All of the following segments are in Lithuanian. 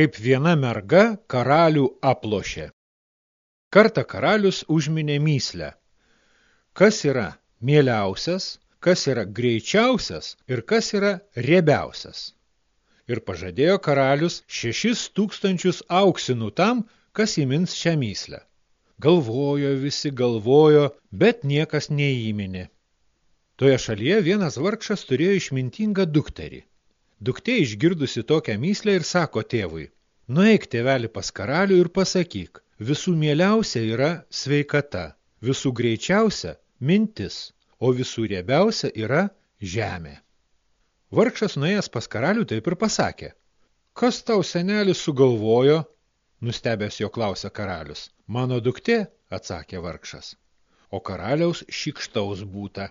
kaip viena merga karalių aplošė. Kartą karalius užminė myslę. Kas yra mieliausias, kas yra greičiausias ir kas yra riebiausias. Ir pažadėjo karalius šešis tūkstančius auksinų tam, kas įmins šią myslę. Galvojo visi, galvojo, bet niekas neįminė. Toje šalyje vienas vargšas turėjo išmintingą dukterį. Duktė išgirdusi tokią myslę ir sako tėvui, nueik tėvelį pas karalių ir pasakyk, visų mieliausia yra sveikata, visų greičiausia mintis, o visų riebiausia yra žemė. Vargšas nuėjęs pas karalių taip ir pasakė, kas tau senelis sugalvojo, nustebęs jo klausia karalius, mano duktė, atsakė vargšas, o karaliaus šikštaus būta.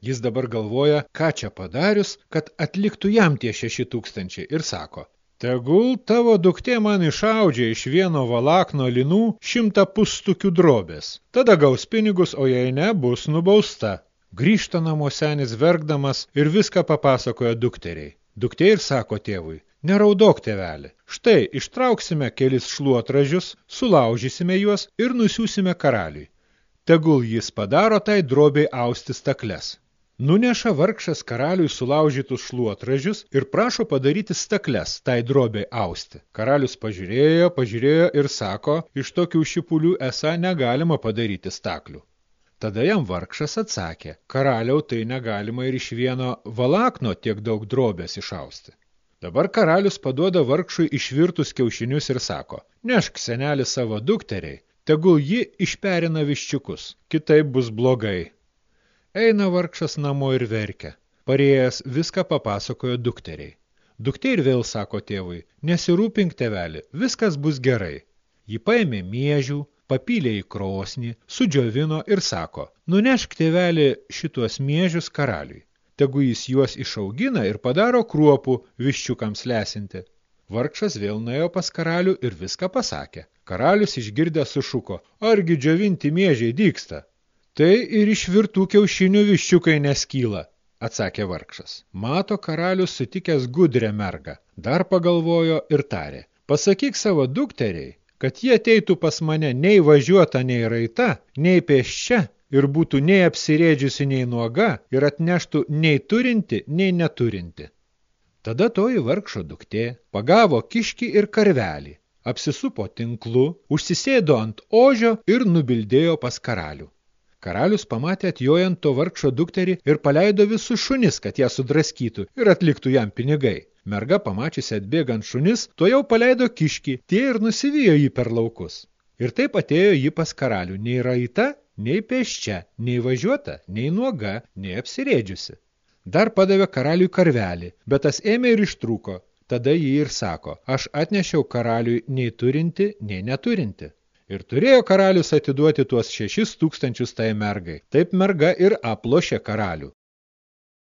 Jis dabar galvoja, ką čia padarius, kad atliktų jam tie šeši tūkstančiai ir sako, tegul tavo duktė man išaudžia iš vieno valakno linų šimtą pustukių drobės. Tada gaus pinigus, o jei ne, bus nubausta. Grįžta namo senis verkdamas ir viską papasakoja dukteriai. Duktė ir sako tėvui, neraudok tėvelį, štai ištrauksime kelis šluotražius, sulaužysime juos ir nusiūsime karaliui. Tegul jis padaro tai drobiai austi stakles. Nuneša vargšas karaliui sulaužytus šluotražius ir prašo padaryti stakles tai drobei austi. Karalius pažiūrėjo, pažiūrėjo ir sako, iš tokių šipulių esą negalima padaryti staklių. Tada jam vargšas atsakė, karaliau tai negalima ir iš vieno valakno tiek daug drobės išausti. Dabar karalius paduoda vargšui išvirtus kiaušinius ir sako, nešk senelį savo dukteriai, tegul ji išperina viščiukus, kitaip bus blogai. Eina vargšas namo ir verkia. Parėjęs viską papasakojo dukteriai. Duktė ir vėl sako tėvui, nesirūpink tėvelį, viskas bus gerai. Ji paėmė miežių, papylė į krosnį, sudžiovino ir sako, nunešk tėvelį šituos miežius karaliui. Tegu jis juos išaugina ir padaro kruopų viščiukams lesinti. Vargšas vėl nuėjo pas karalių ir viską pasakė. Karalius išgirdęs sušuko, argi džiovinti miežiai dyksta. Tai ir iš virtų kiaušinių viščiukai neskyla, atsakė vargšas. Mato karalius sutikęs gudrę mergą, dar pagalvojo ir tarė. Pasakyk savo dukteriai, kad jie ateitų pas mane nei važiuota, nei raita, nei pėsčia ir būtų nei apsirėdžiusi, nei nuoga ir atneštų nei turinti, nei neturinti. Tada toji vargšo duktė pagavo kiškį ir karvelį, apsisupo tinklu, užsisėdo ant ožio ir nubildėjo pas karalių. Karalius pamatė atjojant to vargšo dukterį ir paleido visus šunis, kad ją sudraskytų ir atliktų jam pinigai. Merga pamačiusi atbėgant šunis, to jau paleido kiški, tie ir nusivijo jį per laukus. Ir taip atėjo jį pas karalių, nei raita, nei pėščia, nei važiuota, nei nuoga, nei apsirėdžiusi. Dar padavė karaliui karvelį, bet tas ėmė ir ištrūko. Tada jį ir sako, aš atnešiau karaliui nei turinti, nei neturinti. Ir turėjo karalius atiduoti tuos šešis tūkstančius tai mergai. Taip merga ir aplošė karalių.